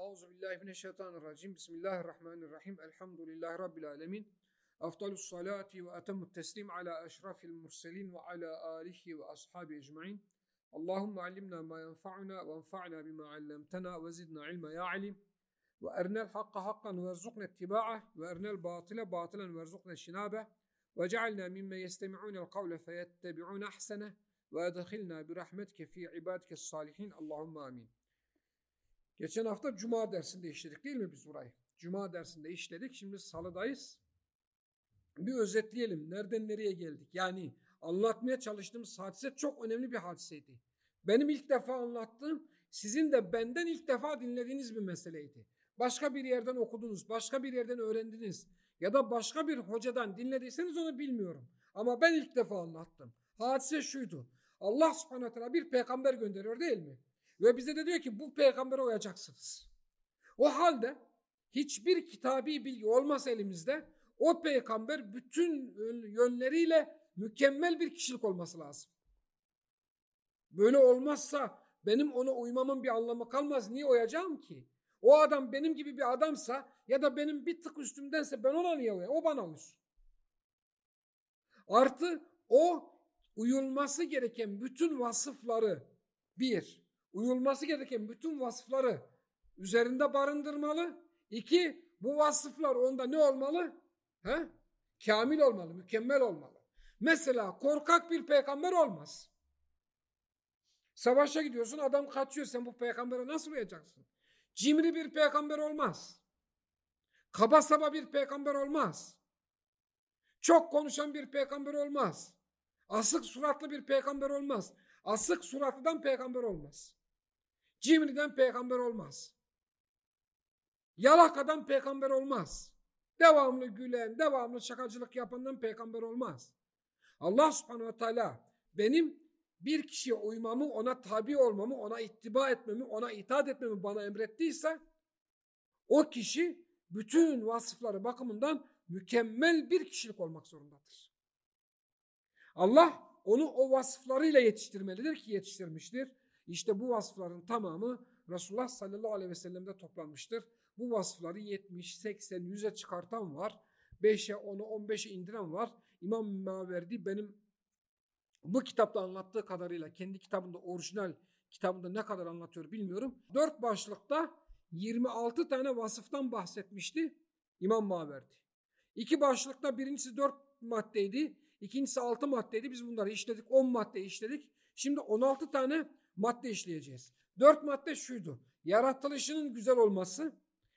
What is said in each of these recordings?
أعوذ بالله من الشيطان الرجيم. بسم الله الرحمن الرحيم. الحمد لله رب العالمين. أفضل الصلاة وأتم التسليم على أشرف المرسلين وعلى آله وأصحابه أجمعين. اللهم علمنا ما ينفعنا وانفعنا بما علمتنا وزدنا علما. يا عليم. وأرنا الحق حقا وارزقنا اتباعه. وأرنا الباطل باطلا وارزقنا اجتنابه. وجعلنا ممن يستمعون القول فيتبعون أحسنه. وأدخلنا برحمتك في عبادك الصالحين. اللهم آمين. Geçen hafta Cuma dersinde işledik değil mi biz burayı? Cuma dersinde işledik. Şimdi salıdayız. Bir özetleyelim. Nereden nereye geldik? Yani anlatmaya çalıştığımız hadise çok önemli bir hadiseydi. Benim ilk defa anlattığım sizin de benden ilk defa dinlediğiniz bir meseleydi. Başka bir yerden okudunuz, başka bir yerden öğrendiniz ya da başka bir hocadan dinlediyseniz onu bilmiyorum. Ama ben ilk defa anlattım. Hadise şuydu. Allah subhanahu bir peygamber gönderiyor değil mi? Ve bize de diyor ki bu peygambere uyacaksınız. O halde hiçbir kitabi bilgi olmasa elimizde o peygamber bütün yönleriyle mükemmel bir kişilik olması lazım. Böyle olmazsa benim ona uymamın bir anlamı kalmaz. Niye uyacağım ki? O adam benim gibi bir adamsa ya da benim bir tık üstümdense ben ona niye uyayım? O bana uysun. Artı o uyulması gereken bütün vasıfları bir, uyulması gereken bütün vasıfları üzerinde barındırmalı. İki, bu vasıflar onda ne olmalı? He? Kamil olmalı, mükemmel olmalı. Mesela korkak bir peygamber olmaz. Savaşa gidiyorsun adam kaçıyor sen bu peygambere nasıl uyacaksın? Cimri bir peygamber olmaz. Kaba saba bir peygamber olmaz. Çok konuşan bir peygamber olmaz. Asık suratlı bir peygamber olmaz. Asık suratlıdan peygamber olmaz. Cimriden peygamber olmaz. Yalakadan peygamber olmaz. Devamlı gülen, devamlı şakacılık yapandan peygamber olmaz. Allah subhanehu ve teala benim bir kişiye uymamı, ona tabi olmamı, ona ittiba etmemi, ona itaat etmemi bana emrettiyse o kişi bütün vasıfları bakımından mükemmel bir kişilik olmak zorundadır. Allah onu o vasıflarıyla yetiştirmelidir ki yetiştirmiştir. İşte bu vasıfların tamamı Resulullah sallallahu aleyhi ve sellem'de toplanmıştır. Bu vasıfları 70, 80, 100'e çıkartan var. 5'e, 10'a, 15'e indiren var. İmam Maverdi benim bu kitapta anlattığı kadarıyla kendi kitabında orijinal kitabında ne kadar anlatıyor bilmiyorum. Dört başlıkta 26 tane vasıftan bahsetmişti İmam Maverdi. İki başlıkta birincisi dört maddeydi. ikincisi altı maddeydi. Biz bunları işledik. 10 madde işledik. Şimdi 16 tane madde işleyeceğiz. Dört madde şuydu. Yaratılışının güzel olması,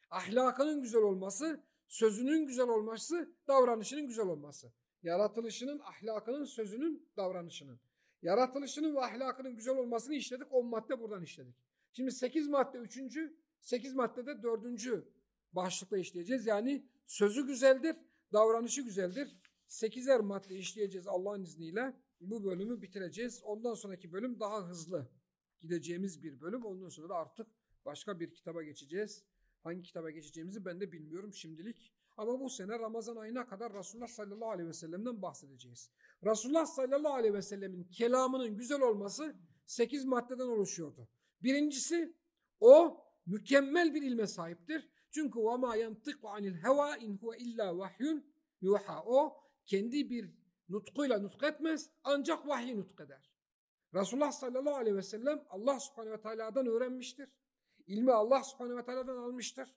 ahlakının güzel olması, sözünün güzel olması, davranışının güzel olması. Yaratılışının, ahlakının, sözünün, davranışının. Yaratılışının ve ahlakının güzel olmasını işledik. 10 madde buradan işledik. Şimdi 8 madde üçüncü, 8 maddede dördüncü başlıkta işleyeceğiz. Yani sözü güzeldir, davranışı güzeldir. 8'er madde işleyeceğiz Allah'ın izniyle. Bu bölümü bitireceğiz. Ondan sonraki bölüm daha hızlı gideceğimiz bir bölüm. Ondan sonra da artık başka bir kitaba geçeceğiz. Hangi kitaba geçeceğimizi ben de bilmiyorum şimdilik. Ama bu sene Ramazan ayına kadar Resulullah sallallahu aleyhi ve sellem'den bahsedeceğiz. Resulullah sallallahu aleyhi ve sellemin kelamının güzel olması 8 maddeden oluşuyordu. Birincisi o mükemmel bir ilme sahiptir. Çünkü ve ma yantiku anil heva in huve illa vahyun yuha. O kendi bir nutkuyla nutk etmez ancak vahyi nutk eder. Resulullah sallallahu aleyhi ve sellem Allah subhanehu ve teala'dan öğrenmiştir. İlmi Allah subhanehu ve teala'dan almıştır.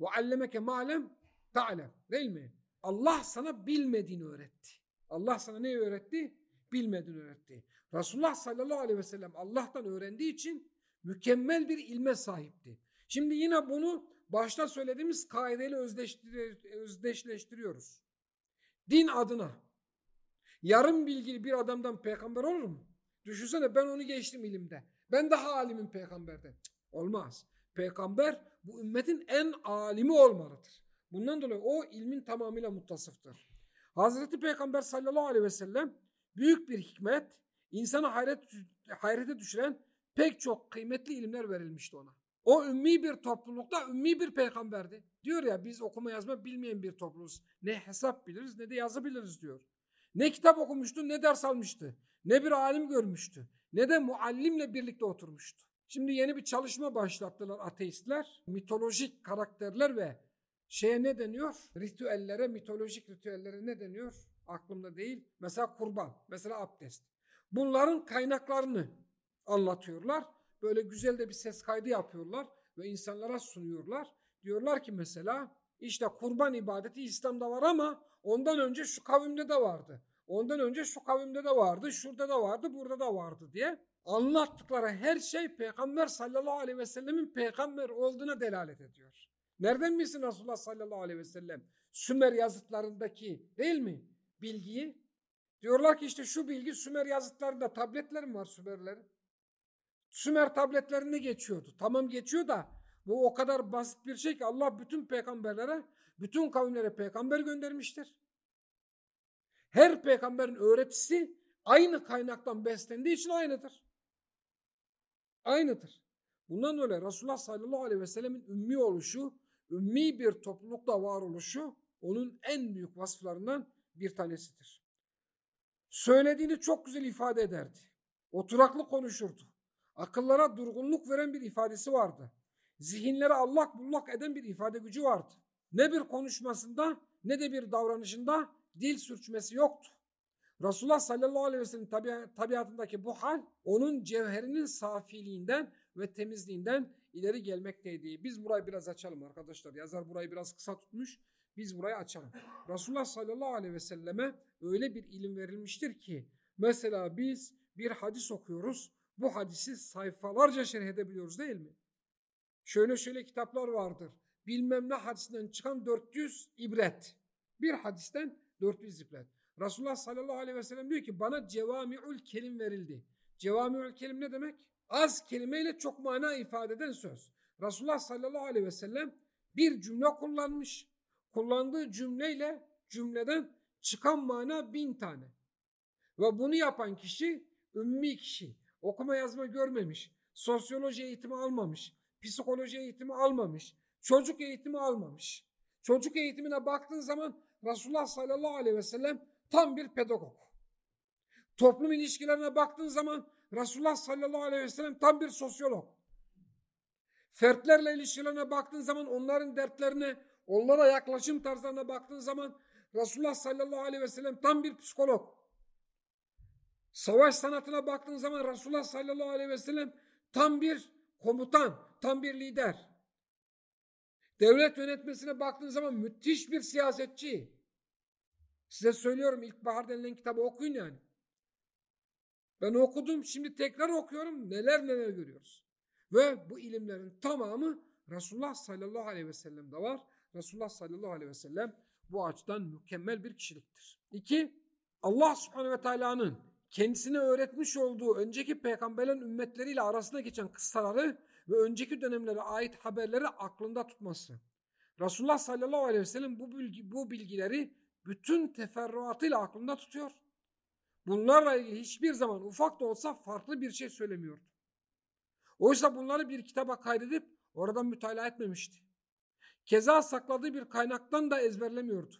Ve allemeke ma'lem ta'lem. Değil mi? Allah sana bilmediğini öğretti. Allah sana ne öğretti? Bilmediğini öğretti. Resulullah sallallahu aleyhi ve sellem Allah'tan öğrendiği için mükemmel bir ilme sahipti. Şimdi yine bunu başta söylediğimiz kaideyle özdeşleştiriyoruz. Din adına yarım bilgili bir adamdan peygamber olur mu? Düşünsene ben onu geçtim ilimde. Ben daha alimim peygamberden. Cık, olmaz. Peygamber bu ümmetin en alimi olmalıdır. Bundan dolayı o ilmin tamamıyla muttasıftır. Hazreti Peygamber sallallahu aleyhi ve sellem büyük bir hikmet, insanı hayret, hayrete düşüren pek çok kıymetli ilimler verilmişti ona. O ümmi bir toplulukta ümmi bir peygamberdi. Diyor ya biz okuma yazma bilmeyen bir topluluğuz. Ne hesap biliriz ne de yazı biliriz diyor. Ne kitap okumuştu ne ders almıştı. Ne bir alim görmüştü. Ne de muallimle birlikte oturmuştu. Şimdi yeni bir çalışma başlattılar ateistler. Mitolojik karakterler ve şeye ne deniyor? Ritüellere, mitolojik ritüellere ne deniyor? Aklımda değil. Mesela kurban, mesela abdest. Bunların kaynaklarını anlatıyorlar. Böyle güzel de bir ses kaydı yapıyorlar ve insanlara sunuyorlar. Diyorlar ki mesela işte kurban ibadeti İslam'da var ama ondan önce şu kavimde de vardı. Ondan önce şu kavimde de vardı, şurada da vardı, burada da vardı diye anlattıkları her şey Peygamber sallallahu aleyhi ve sellemin peygamber olduğuna delalet ediyor. Nereden bilsin Resulullah sallallahu aleyhi ve sellem Sümer yazıtlarındaki değil mi bilgiyi? Diyorlar ki işte şu bilgi Sümer yazıtlarında tabletler mi var Sümerlerin? Sümer tabletlerinde geçiyordu. Tamam geçiyor da bu o kadar basit bir şey ki Allah bütün peygamberlere, bütün kavimlere peygamber göndermiştir. Her peygamberin öğretisi aynı kaynaktan beslendiği için aynıdır. Aynıdır. Bundan dolayı Resulullah sallallahu aleyhi ve sellemin ümmi oluşu, ümmi bir toplulukta var oluşu onun en büyük vasıflarından bir tanesidir. Söylediğini çok güzel ifade ederdi. Oturaklı konuşurdu. Akıllara durgunluk veren bir ifadesi vardı. Zihinlere allak bullak eden bir ifade gücü vardı. Ne bir konuşmasında ne de bir davranışında dil sürçmesi yoktu. Resulullah sallallahu aleyhi ve sellem tabi tabiatındaki bu hal onun cevherinin safiliğinden ve temizliğinden ileri gelmekteydi. Biz burayı biraz açalım arkadaşlar. Yazar burayı biraz kısa tutmuş. Biz burayı açalım. Resulullah sallallahu aleyhi ve selleme öyle bir ilim verilmiştir ki mesela biz bir hadis okuyoruz. Bu hadisi sayfalarca şerh edebiliyoruz değil mi? Şöyle şöyle kitaplar vardır. Bilmem ne hadisinden çıkan 400 ibret. Bir hadisten 400 ibret. Resulullah sallallahu aleyhi ve sellem diyor ki bana cevami'ül kelim verildi. Cevami'ül kelim ne demek? Az kelimeyle çok mana ifade eden söz. Resulullah sallallahu aleyhi ve sellem bir cümle kullanmış. Kullandığı cümleyle cümleden çıkan mana bin tane. Ve bunu yapan kişi ümmi kişi. Okuma yazma görmemiş. Sosyoloji eğitimi almamış. Psikoloji eğitimi almamış. Çocuk eğitimi almamış. Çocuk eğitimine baktığın zaman Resulullah sallallahu aleyhi ve sellem tam bir pedagog. Toplum ilişkilerine baktığın zaman Resulullah sallallahu aleyhi ve sellem tam bir sosyolog. Fertlerle ilişkilerine baktığın zaman onların dertlerine, onlara yaklaşım tarzlarına baktığın zaman Resulullah sallallahu aleyhi ve sellem tam bir psikolog. Savaş sanatına baktığın zaman Resulullah sallallahu aleyhi ve sellem tam bir komutan, tam bir lider. Devlet yönetmesine baktığın zaman müthiş bir siyasetçi. Size söylüyorum İlkbahar denilen kitabı okuyun yani. Ben okudum şimdi tekrar okuyorum neler neler görüyoruz. Ve bu ilimlerin tamamı Resulullah sallallahu aleyhi ve sellem'de var. Resulullah sallallahu aleyhi ve sellem bu açıdan mükemmel bir kişiliktir. İki, Allah subhanehu ve teala'nın kendisine öğretmiş olduğu önceki peygamberlerin ümmetleriyle arasında geçen kıssaları ve önceki dönemlere ait haberleri aklında tutması. Resulullah sallallahu aleyhi ve sellem bu, bilgi, bu bilgileri bütün teferruatıyla aklında tutuyor. Bunlarla ilgili hiçbir zaman ufak da olsa farklı bir şey söylemiyordu. Oysa bunları bir kitaba kaydedip oradan mütalaa etmemişti. Keza sakladığı bir kaynaktan da ezberlemiyordu.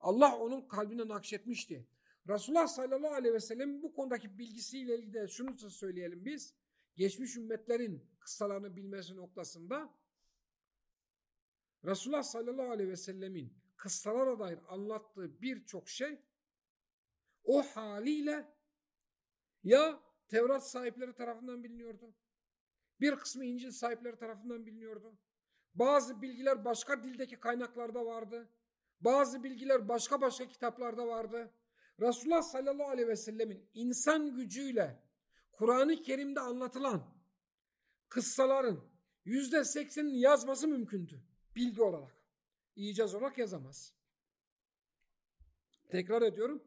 Allah onun kalbine nakşetmişti. Resulullah sallallahu aleyhi ve sellem bu konudaki bilgisiyle ilgili de şunu da söyleyelim biz. Geçmiş ümmetlerin kıssalarını bilmesi noktasında Resulullah sallallahu aleyhi ve sellemin kıssalara dair anlattığı birçok şey o haliyle ya Tevrat sahipleri tarafından biliniyordu. Bir kısmı İncil sahipleri tarafından biliniyordu. Bazı bilgiler başka dildeki kaynaklarda vardı. Bazı bilgiler başka başka kitaplarda vardı. Resulullah sallallahu aleyhi ve sellemin insan gücüyle Kur'an-ı Kerim'de anlatılan kıssaların yüzde seksenini yazması mümkündü bilgi olarak. İcaz olarak yazamaz. Tekrar ediyorum.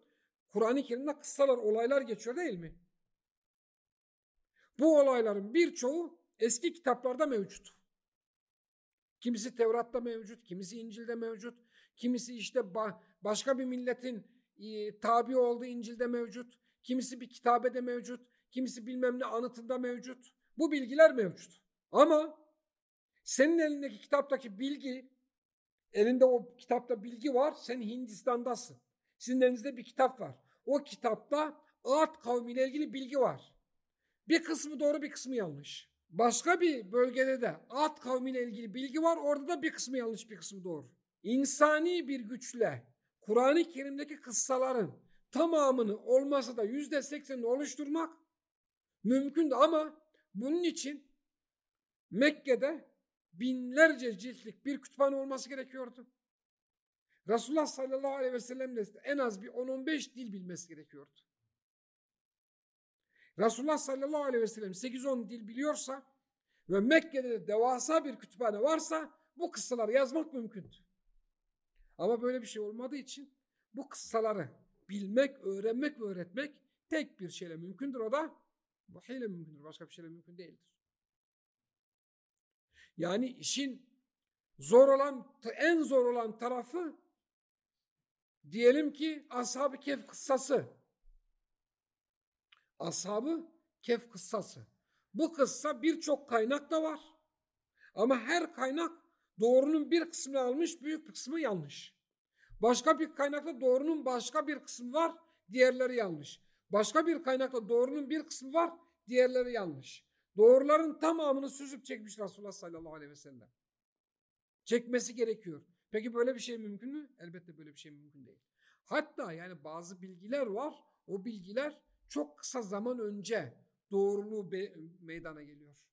Kur'an-ı Kerim'de kıssalar, olaylar geçiyor değil mi? Bu olayların birçoğu eski kitaplarda mevcut. Kimisi Tevrat'ta mevcut, kimisi İncil'de mevcut, kimisi işte başka bir milletin tabi olduğu İncil'de mevcut, kimisi bir kitabede mevcut, kimisi bilmem ne anıtında mevcut. Bu bilgiler mevcut. Ama senin elindeki kitaptaki bilgi, elinde o kitapta bilgi var, sen Hindistan'dasın. Sizin elinizde bir kitap var. O kitapta Ad kavmiyle ilgili bilgi var. Bir kısmı doğru bir kısmı yanlış. Başka bir bölgede de Ad kavmiyle ilgili bilgi var. Orada da bir kısmı yanlış bir kısmı doğru. İnsani bir güçle Kur'an-ı Kerim'deki kıssaların tamamını olmasa da yüzde seksenini oluşturmak mümkündü ama bunun için Mekke'de binlerce ciltlik bir kütüphane olması gerekiyordu. Resulullah sallallahu aleyhi ve sellem de en az bir 10-15 dil bilmesi gerekiyordu. Resulullah sallallahu aleyhi ve sellem 8-10 dil biliyorsa ve Mekke'de de devasa bir kütüphane varsa bu kıssaları yazmak mümkündü. Ama böyle bir şey olmadığı için bu kıssaları bilmek, öğrenmek ve öğretmek tek bir şeyle mümkündür. O da vahiyle mümkündür. Başka bir şeyle mümkün değildir. Yani işin zor olan, en zor olan tarafı diyelim ki Ashab-ı Kehf kıssası. Ashab-ı Kehf kıssası. Bu kıssa birçok kaynak da var. Ama her kaynak doğrunun bir kısmını almış, büyük bir kısmı yanlış. Başka bir kaynakta doğrunun başka bir kısmı var, diğerleri yanlış. Başka bir kaynakta doğrunun bir kısmı var, diğerleri yanlış. Doğruların tamamını süzüp çekmiş Resulullah sallallahu aleyhi ve sellem. Çekmesi gerekiyor. Peki böyle bir şey mümkün mü? Elbette böyle bir şey mümkün değil. Hatta yani bazı bilgiler var. O bilgiler çok kısa zaman önce doğruluğu meydana geliyor.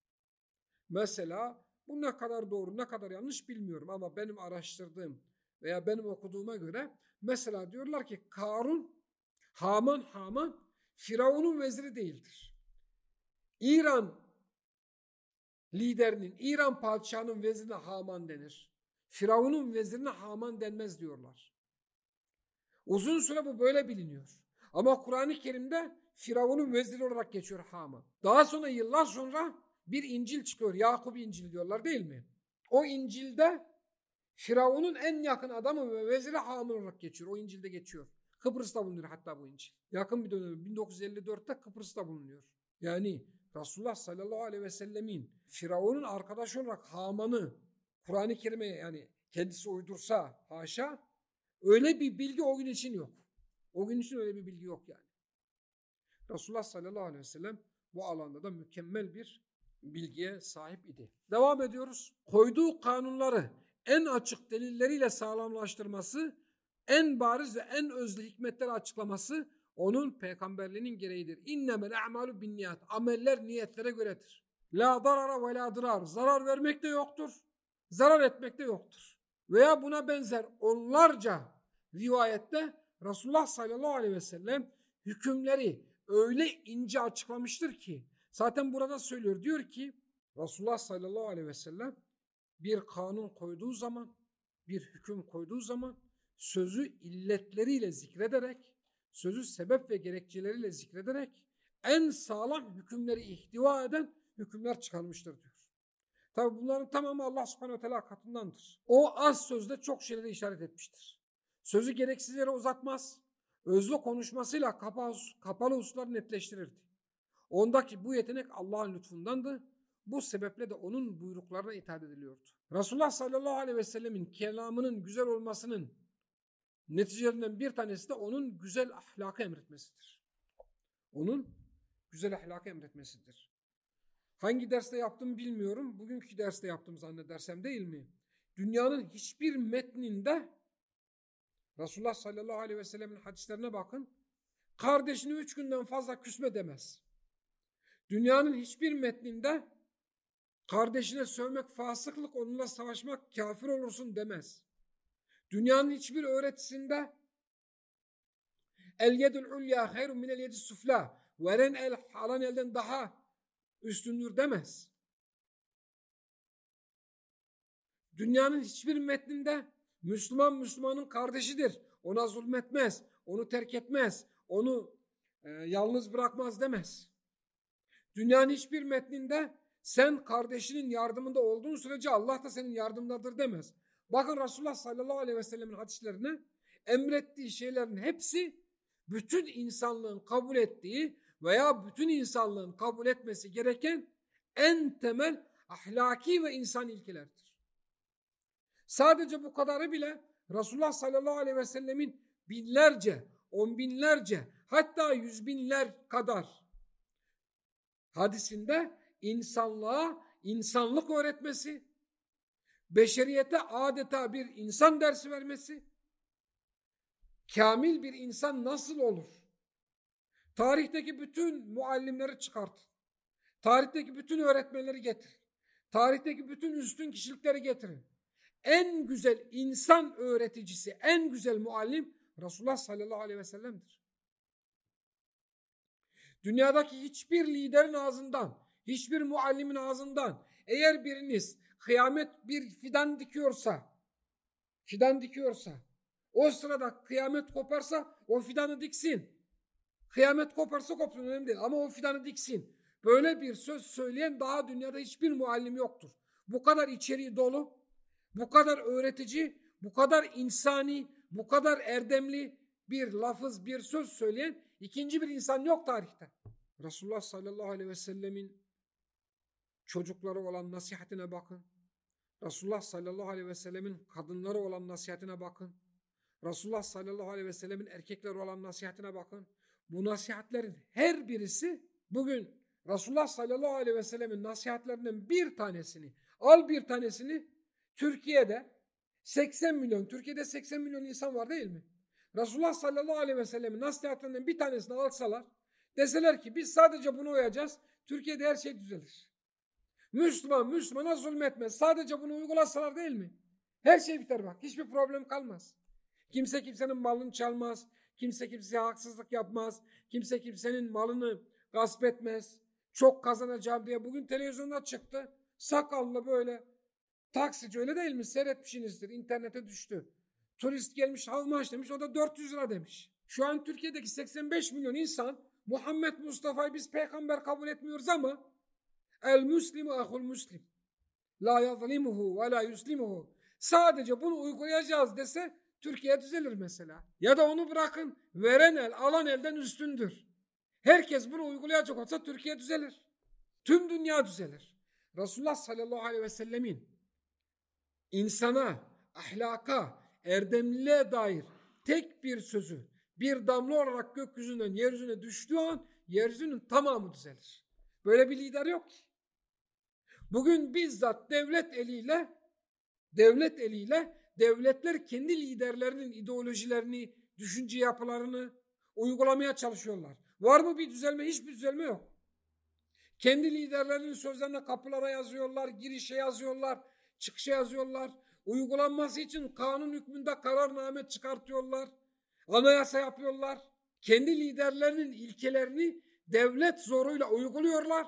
Mesela bu ne kadar doğru ne kadar yanlış bilmiyorum ama benim araştırdığım veya benim okuduğuma göre mesela diyorlar ki Karun Haman Haman Firavun'un veziri değildir. İran liderinin, İran padişahının vezirine Haman denir. Firavun'un vezirine Haman denmez diyorlar. Uzun süre bu böyle biliniyor. Ama Kur'an-ı Kerim'de Firavun'un veziri olarak geçiyor Haman. Daha sonra yıllar sonra bir İncil çıkıyor. Yakup İncil diyorlar değil mi? O İncil'de Firavun'un en yakın adamı ve veziri Haman olarak geçiyor. O İncil'de geçiyor. Kıbrıs'ta bulunuyor hatta bu İncil. Yakın bir dönem 1954'te Kıbrıs'ta bulunuyor. Yani Resulullah sallallahu aleyhi ve sellemin Firavun'un arkadaşı olarak Haman'ı Kur'an-ı Kerim'e yani kendisi uydursa haşa öyle bir bilgi o gün için yok. O gün için öyle bir bilgi yok yani. Resulullah sallallahu aleyhi ve sellem bu alanda da mükemmel bir bilgiye sahip idi. Devam ediyoruz. Koyduğu kanunları en açık delilleriyle sağlamlaştırması, en bariz ve en özlü hikmetleri açıklaması onun peygamberliğinin gereğidir. İnnemel a'malu bin niyat. Ameller niyetlere göredir. La darara ve la dırar. Zarar vermek de yoktur. Zarar etmek de yoktur. Veya buna benzer onlarca rivayette Resulullah sallallahu aleyhi ve sellem hükümleri öyle ince açıklamıştır ki zaten burada söylüyor diyor ki Resulullah sallallahu aleyhi ve sellem bir kanun koyduğu zaman bir hüküm koyduğu zaman sözü illetleriyle zikrederek sözü sebep ve gerekçeleriyle zikrederek en sağlam hükümleri ihtiva eden hükümler çıkarmıştır diyor. Tabi bunların tamamı Allah subhanehu teala katındandır. O az sözde çok şeyleri işaret etmiştir. Sözü gereksiz yere uzatmaz. Özlü konuşmasıyla kapalı, kapalı hususları netleştirirdi. Ondaki bu yetenek Allah'ın lütfundandı. Bu sebeple de onun buyruklarına itaat ediliyordu. Resulullah sallallahu aleyhi ve sellemin kelamının güzel olmasının neticelerinden bir tanesi de onun güzel ahlakı emretmesidir. Onun güzel ahlakı emretmesidir. Hangi derste yaptım bilmiyorum. Bugünkü derste yaptım zannedersem değil mi? Dünyanın hiçbir metninde Resulullah sallallahu aleyhi ve sellemin hadislerine bakın. Kardeşini üç günden fazla küsme demez. Dünyanın hiçbir metninde kardeşine sövmek fasıklık, onunla savaşmak kafir olursun demez. Dünyanın hiçbir öğretisinde el yedül ulya hayrun minel yedi sufla veren el alan elden daha üstündür demez. Dünyanın hiçbir metninde Müslüman Müslümanın kardeşidir. Ona zulmetmez, onu terk etmez, onu e, yalnız bırakmaz demez. Dünyanın hiçbir metninde sen kardeşinin yardımında olduğun sürece Allah da senin yardımdadır demez. Bakın Resulullah sallallahu aleyhi ve sellemin hadislerine emrettiği şeylerin hepsi bütün insanlığın kabul ettiği veya bütün insanlığın kabul etmesi gereken en temel ahlaki ve insan ilkelerdir. Sadece bu kadarı bile Resulullah sallallahu aleyhi ve sellemin binlerce, on binlerce hatta yüz binler kadar hadisinde insanlığa insanlık öğretmesi, beşeriyete adeta bir insan dersi vermesi, kamil bir insan nasıl olur? Tarihteki bütün muallimleri çıkartın. Tarihteki bütün öğretmenleri getirin. Tarihteki bütün üstün kişilikleri getirin. En güzel insan öğreticisi, en güzel muallim Resulullah sallallahu aleyhi ve sellem'dir. Dünyadaki hiçbir liderin ağzından, hiçbir muallimin ağzından eğer biriniz kıyamet bir fidan dikiyorsa, fidan dikiyorsa, o sırada kıyamet koparsa o fidanı diksin. Kıyamet koparsa kopsun önemli değil ama o fidanı diksin. Böyle bir söz söyleyen daha dünyada hiçbir muallim yoktur. Bu kadar içeriği dolu, bu kadar öğretici, bu kadar insani, bu kadar erdemli bir lafız, bir söz söyleyen ikinci bir insan yok tarihte. Resulullah sallallahu aleyhi ve sellemin çocukları olan nasihatine bakın. Resulullah sallallahu aleyhi ve sellemin kadınları olan nasihatine bakın. Resulullah sallallahu aleyhi ve sellemin erkekleri olan nasihatine bakın. Bu nasihatlerin her birisi bugün Resulullah sallallahu aleyhi ve sellemin nasihatlerinden bir tanesini, al bir tanesini Türkiye'de 80 milyon, Türkiye'de 80 milyon insan var değil mi? Resulullah sallallahu aleyhi ve sellemin nasihatlerinden bir tanesini alsalar, deseler ki biz sadece bunu uyacağız, Türkiye'de her şey düzelir. Müslüman Müslümana zulmetmez. Sadece bunu uygulasalar değil mi? Her şey biter bak. Hiçbir problem kalmaz. Kimse kimsenin malını çalmaz. Kimse kimseye haksızlık yapmaz. Kimse kimsenin malını gasp etmez. Çok kazanacağım diye bugün televizyonda çıktı. Sakallı böyle taksici öyle değil mi? Seyretmişsinizdir. İnternete düştü. Turist gelmiş almaş demiş. O da 400 lira demiş. Şu an Türkiye'deki 85 milyon insan Muhammed Mustafa'yı biz peygamber kabul etmiyoruz ama El muslimu ahul muslim. La yazlimuhu ve la yuslimuhu. Sadece bunu uygulayacağız dese Türkiye düzelir mesela. Ya da onu bırakın veren el alan elden üstündür. Herkes bunu uygulayacak olsa Türkiye düzelir. Tüm dünya düzelir. Resulullah sallallahu aleyhi ve sellemin insana, ahlaka, erdemliliğe dair tek bir sözü bir damla olarak gökyüzünden yeryüzüne düştüğü an yeryüzünün tamamı düzelir. Böyle bir lider yok ki. Bugün bizzat devlet eliyle devlet eliyle devletler kendi liderlerinin ideolojilerini, düşünce yapılarını uygulamaya çalışıyorlar. Var mı bir düzelme? Hiçbir düzelme yok. Kendi liderlerinin sözlerine kapılara yazıyorlar, girişe yazıyorlar, çıkışa yazıyorlar. Uygulanması için kanun hükmünde kararname çıkartıyorlar. Anayasa yapıyorlar. Kendi liderlerinin ilkelerini devlet zoruyla uyguluyorlar.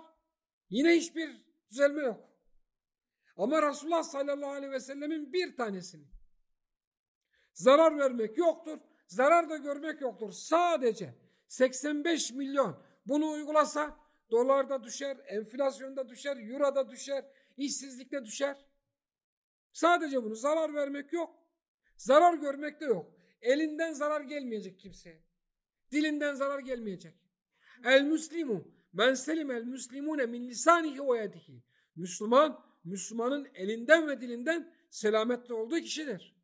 Yine hiçbir düzelme yok. Ama Resulullah sallallahu aleyhi ve sellemin bir tanesini zarar vermek yoktur. Zarar da görmek yoktur. Sadece 85 milyon bunu uygulasa dolarda düşer, enflasyonda düşer, euroda düşer, işsizlikte düşer. Sadece bunu zarar vermek yok. Zarar görmek de yok. Elinden zarar gelmeyecek kimseye. Dilinden zarar gelmeyecek. El muslimu men selim el muslimune min lisanihi ve yedihi. Müslüman, Müslümanın elinden ve dilinden selametli olduğu kişidir.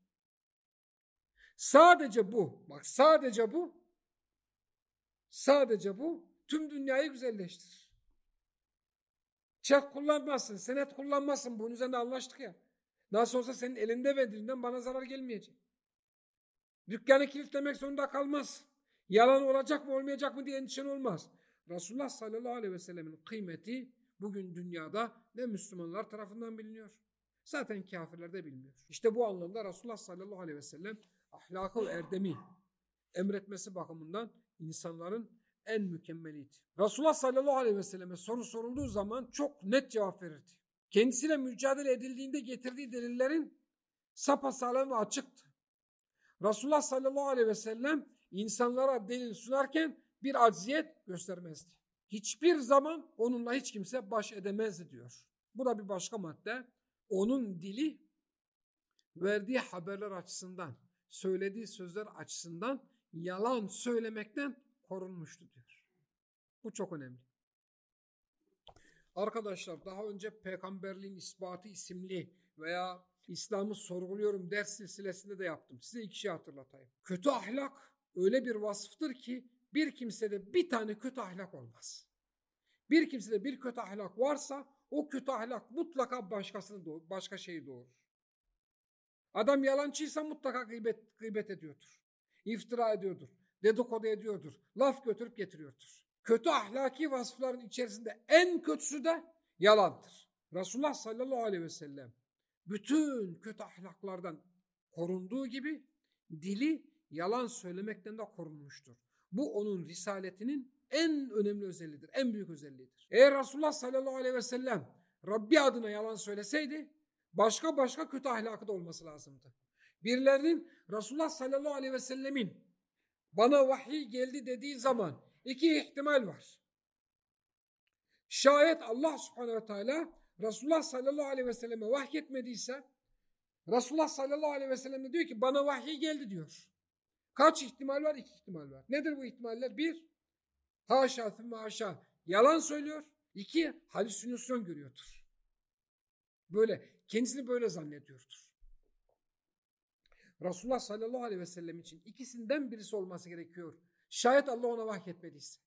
Sadece bu, bak sadece bu, sadece bu tüm dünyayı güzelleştirir. Çek kullanmazsın, senet kullanmazsın. Bunun üzerinde anlaştık ya. Nasıl olsa senin elinde ve bana zarar gelmeyecek. Dükkanı kilitlemek zorunda kalmaz. Yalan olacak mı olmayacak mı diye endişen olmaz. Resulullah sallallahu aleyhi ve sellemin kıymeti bugün dünyada ne Müslümanlar tarafından biliniyor. Zaten kafirler de bilmiyor. İşte bu anlamda Resulullah sallallahu aleyhi ve sellem ahlakı ve erdemi emretmesi bakımından insanların en mükemmeliydi. Resulullah sallallahu aleyhi ve selleme soru sorulduğu zaman çok net cevap verirdi. Kendisiyle mücadele edildiğinde getirdiği delillerin sapasağlam ve açıktı. Resulullah sallallahu aleyhi ve sellem insanlara delil sunarken bir acziyet göstermezdi. Hiçbir zaman onunla hiç kimse baş edemezdi diyor. Bu da bir başka madde. Onun dili verdiği haberler açısından, söylediği sözler açısından yalan söylemekten korunmuştu diyor. Bu çok önemli. Arkadaşlar daha önce Peygamberliğin ispatı isimli veya İslam'ı sorguluyorum ders silsilesinde de yaptım. Size iki şey hatırlatayım. Kötü ahlak öyle bir vasıftır ki bir kimsede bir tane kötü ahlak olmaz. Bir kimsede bir kötü ahlak varsa o kötü ahlak mutlaka başkasını doğur, başka şeyi doğurur. Adam yalancıysa mutlaka gıybet, gıybet ediyordur. İftira ediyordur. Dedikodu ediyordur. Laf götürüp getiriyordur. Kötü ahlaki vasıfların içerisinde en kötüsü de yalandır. Resulullah sallallahu aleyhi ve sellem bütün kötü ahlaklardan korunduğu gibi dili yalan söylemekten de korunmuştur. Bu onun risaletinin en önemli özelliğidir, en büyük özelliğidir. Eğer Resulullah sallallahu aleyhi ve sellem Rabbi adına yalan söyleseydi başka başka kötü ahlakı da olması lazımdı. Birilerinin Resulullah sallallahu aleyhi ve sellemin bana vahiy geldi dediği zaman iki ihtimal var. Şayet Allah subhanehu ve teala Resulullah sallallahu aleyhi ve selleme vahyetmediyse Resulullah sallallahu aleyhi ve sellem diyor ki bana vahiy geldi diyor. Kaç ihtimal var? İki ihtimal var. Nedir bu ihtimaller? Bir, haşa thümme haşa yalan söylüyor. İki, halüsinasyon görüyordur. Böyle, kendisini böyle zannediyordur. Resulullah sallallahu aleyhi ve sellem için ikisinden birisi olması gerekiyor. Şayet Allah ona vahyetmediyse.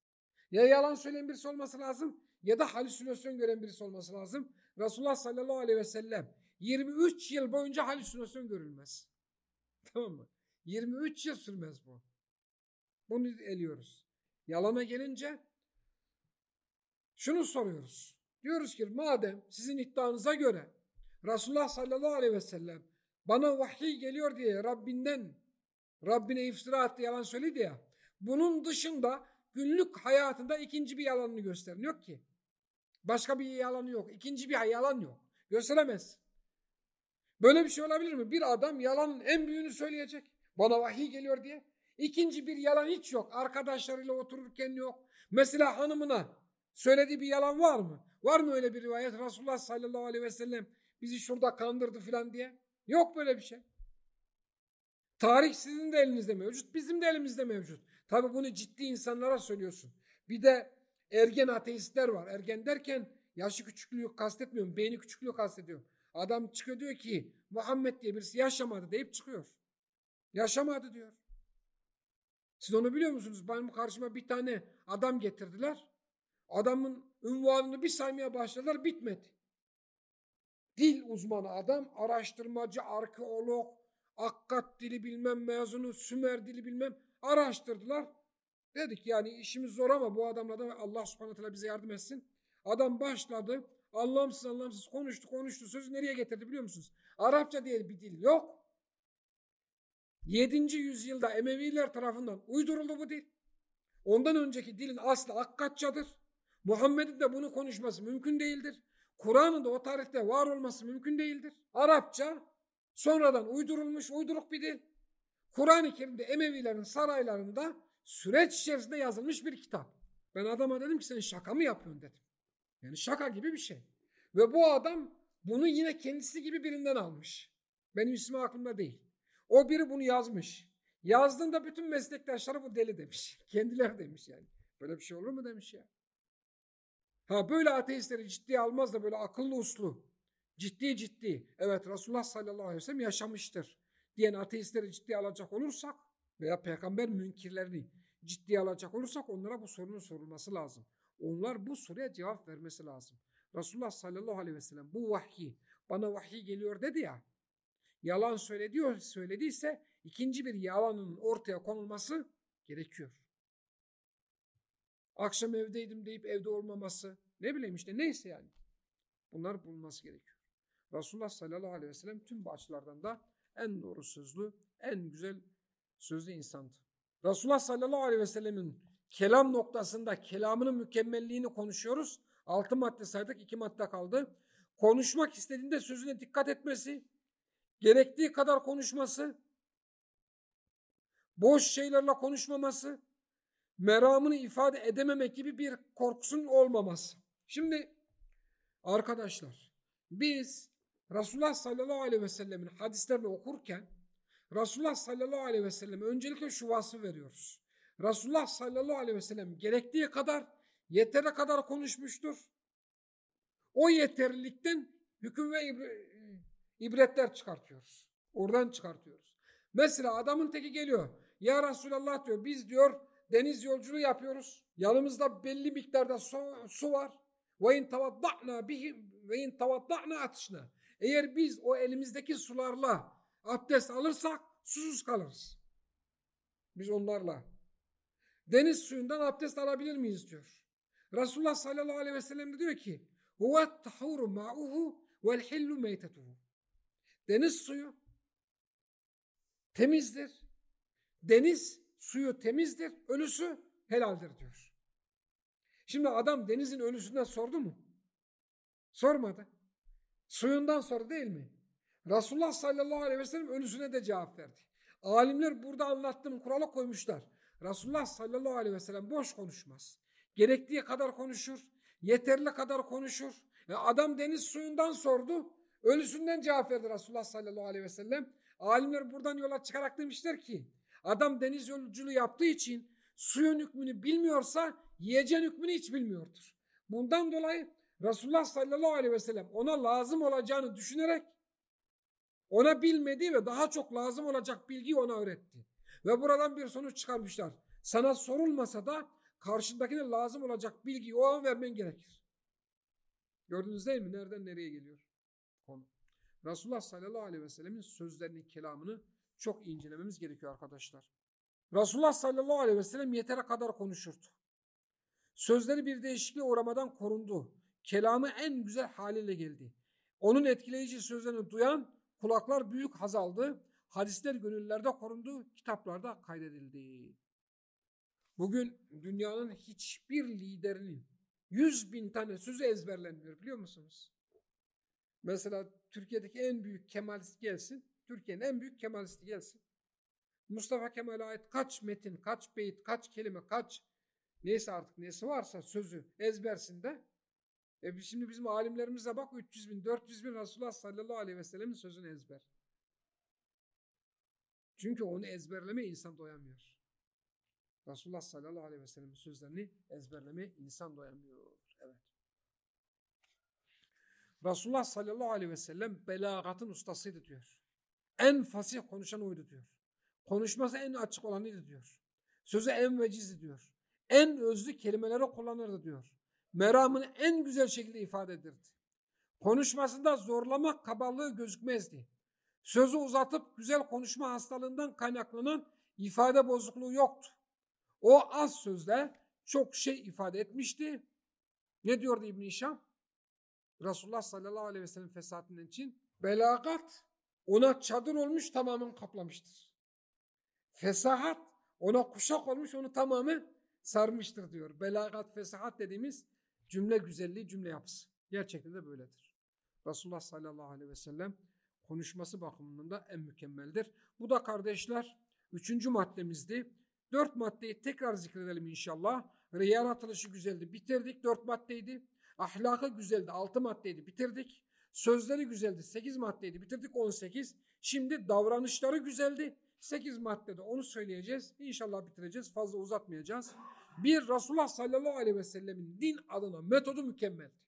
Ya yalan söyleyen birisi olması lazım ya da halüsinasyon gören birisi olması lazım. Resulullah sallallahu aleyhi ve sellem 23 yıl boyunca halüsinasyon görülmez. Tamam mı? 23 yıl sürmez bu. Bunu eliyoruz. Yalana gelince şunu soruyoruz. Diyoruz ki madem sizin iddianıza göre Resulullah sallallahu aleyhi ve sellem bana vahiy geliyor diye Rabbinden Rabbine iftira etti yalan söyledi ya. Bunun dışında günlük hayatında ikinci bir yalanını gösterin. Yok ki. Başka bir yalanı yok. İkinci bir yalan yok. Gösteremez. Böyle bir şey olabilir mi? Bir adam yalanın en büyüğünü söyleyecek. Bana vahiy geliyor diye. İkinci bir yalan hiç yok. Arkadaşlarıyla otururken yok. Mesela hanımına söylediği bir yalan var mı? Var mı öyle bir rivayet? Resulullah sallallahu aleyhi ve sellem bizi şurada kandırdı falan diye. Yok böyle bir şey. Tarih sizin de elinizde mevcut, bizim de elimizde mevcut. Tabi bunu ciddi insanlara söylüyorsun. Bir de ergen ateistler var. Ergen derken yaşı küçüklüğü kastetmiyorum, beyni küçüklüğü kastediyorum. Adam çıkıyor diyor ki Muhammed diye birisi yaşamadı deyip çıkıyor. Yaşamadı diyor. Siz onu biliyor musunuz? Benim karşıma bir tane adam getirdiler. Adamın ünvanını bir saymaya başladılar bitmedi. Dil uzmanı adam, araştırmacı, arkeolog, Akkat dili bilmem mezunu, Sümer dili bilmem araştırdılar. Dedik yani işimiz zor ama bu adamla da Allah subhanahu teala bize yardım etsin. Adam başladı. Anlamsız anlamsız konuştu konuştu. Sözü nereye getirdi biliyor musunuz? Arapça diye bir dil yok. 7. yüzyılda Emeviler tarafından uyduruldu bu dil. Ondan önceki dilin aslı Akkadçadır. Muhammed'in de bunu konuşması mümkün değildir. Kur'an'ın da o tarihte var olması mümkün değildir. Arapça sonradan uydurulmuş uyduruk bir dil. Kur'an-ı Kerim'de Emevilerin saraylarında süreç içerisinde yazılmış bir kitap. Ben adama dedim ki sen şaka mı yapıyorsun dedim. Yani şaka gibi bir şey. Ve bu adam bunu yine kendisi gibi birinden almış. Benim ismi aklımda değil. O biri bunu yazmış. Yazdığında bütün meslektaşları bu deli demiş. Kendiler demiş yani. Böyle bir şey olur mu demiş ya. Ha böyle ateistleri ciddiye almaz da böyle akıllı uslu. Ciddi ciddi. Evet Resulullah sallallahu aleyhi ve sellem yaşamıştır. Diyen ateistleri ciddiye alacak olursak veya peygamber münkirlerini ciddiye alacak olursak onlara bu sorunun sorulması lazım. Onlar bu soruya cevap vermesi lazım. Resulullah sallallahu aleyhi ve sellem bu vahyi bana vahiy geliyor dedi ya. Yalan söylediyor, söylediyse ikinci bir yalanın ortaya konulması gerekiyor. Akşam evdeydim deyip evde olmaması ne bileyim işte neyse yani. Bunlar bulunması gerekiyor. Resulullah sallallahu aleyhi ve sellem tüm bu açılardan da en doğru sözlü, en güzel sözlü insandı. Resulullah sallallahu aleyhi ve sellemin kelam noktasında kelamının mükemmelliğini konuşuyoruz. Altı madde saydık, iki madde kaldı. Konuşmak istediğinde sözüne dikkat etmesi, gerektiği kadar konuşması, boş şeylerle konuşmaması, meramını ifade edememek gibi bir korkusun olmaması. Şimdi arkadaşlar biz Resulullah sallallahu aleyhi ve sellemin hadislerini okurken Resulullah sallallahu aleyhi ve sellem öncelikle şu vasfı veriyoruz. Resulullah sallallahu aleyhi ve sellem gerektiği kadar yetere kadar konuşmuştur. O yeterlilikten hüküm ve ibretler çıkartıyoruz. Oradan çıkartıyoruz. Mesela adamın teki geliyor. Ya Resulallah diyor biz diyor deniz yolculuğu yapıyoruz. Yanımızda belli miktarda su, su var. Ve in tavadda'na bihim ve in tavadda'na atışna. Eğer biz o elimizdeki sularla abdest alırsak susuz kalırız. Biz onlarla. Deniz suyundan abdest alabilir miyiz diyor. Resulullah sallallahu aleyhi ve sellem de diyor ki huve tahuru ma'uhu vel hillu meytetuhu. Deniz suyu temizdir. Deniz suyu temizdir. Ölüsü helaldir diyor. Şimdi adam denizin ölüsünden sordu mu? Sormadı. Suyundan sordu değil mi? Resulullah sallallahu aleyhi ve sellem ölüsüne de cevap verdi. Alimler burada anlattığım kurala koymuşlar. Resulullah sallallahu aleyhi ve sellem boş konuşmaz. Gerektiği kadar konuşur. Yeterli kadar konuşur. E adam deniz suyundan sordu. Ölüsünden cevap verdi Resulullah sallallahu aleyhi ve sellem. Alimler buradan yola çıkarak demişler ki adam deniz yolculuğu yaptığı için suyun hükmünü bilmiyorsa yiyeceğin hükmünü hiç bilmiyordur. Bundan dolayı Resulullah sallallahu aleyhi ve sellem ona lazım olacağını düşünerek ona bilmediği ve daha çok lazım olacak bilgiyi ona öğretti. Ve buradan bir sonuç çıkarmışlar. Sana sorulmasa da karşındakine lazım olacak bilgiyi o an vermen gerekir. Gördünüz değil mi? Nereden nereye geliyor konu. Resulullah sallallahu aleyhi ve sellemin sözlerini, kelamını çok incelememiz gerekiyor arkadaşlar. Resulullah sallallahu aleyhi ve sellem yetere kadar konuşurdu. Sözleri bir değişikliğe uğramadan korundu. Kelamı en güzel haliyle geldi. Onun etkileyici sözlerini duyan kulaklar büyük haz aldı. Hadisler gönüllerde korundu, kitaplarda kaydedildi. Bugün dünyanın hiçbir liderinin yüz bin tane sözü ezberlenmiyor biliyor musunuz? Mesela Türkiye'deki en büyük Kemalist gelsin, Türkiye'nin en büyük Kemalisti gelsin. Mustafa Kemal'e ait kaç metin, kaç beyit, kaç kelime, kaç neyse artık nesi varsa sözü ezbersinde. E şimdi bizim alimlerimize bak 300 bin, 400 bin Resulullah sallallahu aleyhi ve sellemin sözünü ezber. Çünkü onu ezberleme insan doyamıyor. Resulullah sallallahu aleyhi ve sellem'in sözlerini ezberleme insan doyamıyor. Evet. Resulullah sallallahu aleyhi ve sellem belagatın ustasıydı diyor. En fasih konuşan oydu diyor. Konuşması en açık olanıydı diyor. Sözü en vecizdi diyor. En özlü kelimeleri kullanırdı diyor. Meramını en güzel şekilde ifade edirdi. Konuşmasında zorlamak kabalığı gözükmezdi. Sözü uzatıp güzel konuşma hastalığından kaynaklanan ifade bozukluğu yoktu. O az sözle çok şey ifade etmişti. Ne diyordu İbn-i Hişam? Resulullah sallallahu aleyhi ve sellem fesatinden için belagat ona çadır olmuş tamamen kaplamıştır. Fesahat ona kuşak olmuş onu tamamen sarmıştır diyor. Belagat, fesahat dediğimiz cümle güzelliği, cümle yapısı. Gerçekten de böyledir. Resulullah sallallahu aleyhi ve sellem konuşması bakımından da en mükemmeldir. Bu da kardeşler üçüncü maddemizdi. Dört maddeyi tekrar zikredelim inşallah. Yaratılışı güzeldi bitirdik dört maddeydi. Ahlakı güzeldi altı maddeydi bitirdik. Sözleri güzeldi sekiz maddeydi bitirdik on sekiz. Şimdi davranışları güzeldi. Sekiz maddede onu söyleyeceğiz. İnşallah bitireceğiz. Fazla uzatmayacağız. Bir Resulullah sallallahu aleyhi ve sellemin din adına metodu mükemmeldi.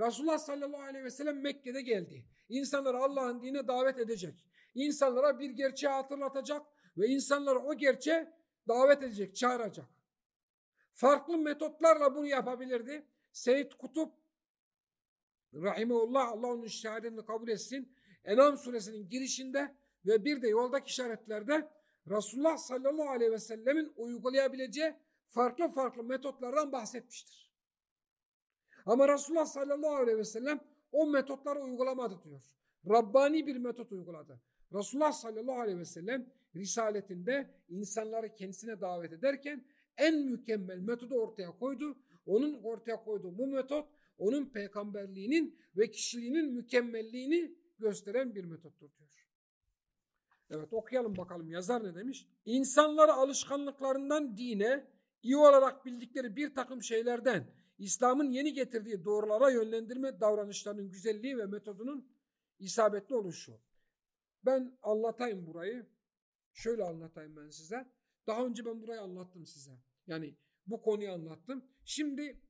Resulullah sallallahu aleyhi ve sellem Mekke'de geldi. İnsanları Allah'ın dine davet edecek. İnsanlara bir gerçeği hatırlatacak ve insanları o gerçeğe davet edecek, çağıracak. Farklı metotlarla bunu yapabilirdi. Seyyid Kutup Rahimullah Allah onun şehadetini kabul etsin. Enam suresinin girişinde ve bir de yoldaki işaretlerde Resulullah sallallahu aleyhi ve sellemin uygulayabileceği farklı farklı metotlardan bahsetmiştir. Ama Resulullah sallallahu aleyhi ve sellem o metotları uygulamadı diyor. Rabbani bir metot uyguladı. Resulullah sallallahu aleyhi ve sellem risaletinde insanları kendisine davet ederken en mükemmel metodu ortaya koydu. Onun ortaya koyduğu bu metot onun peygamberliğinin ve kişiliğinin mükemmelliğini gösteren bir metottur diyor. Evet okuyalım bakalım yazar ne demiş? İnsanları alışkanlıklarından dine, iyi olarak bildikleri bir takım şeylerden İslam'ın yeni getirdiği doğrulara yönlendirme davranışlarının güzelliği ve metodunun isabetli oluşu. Ben anlatayım burayı. Şöyle anlatayım ben size. Daha önce ben burayı anlattım size. Yani bu konuyu anlattım. Şimdi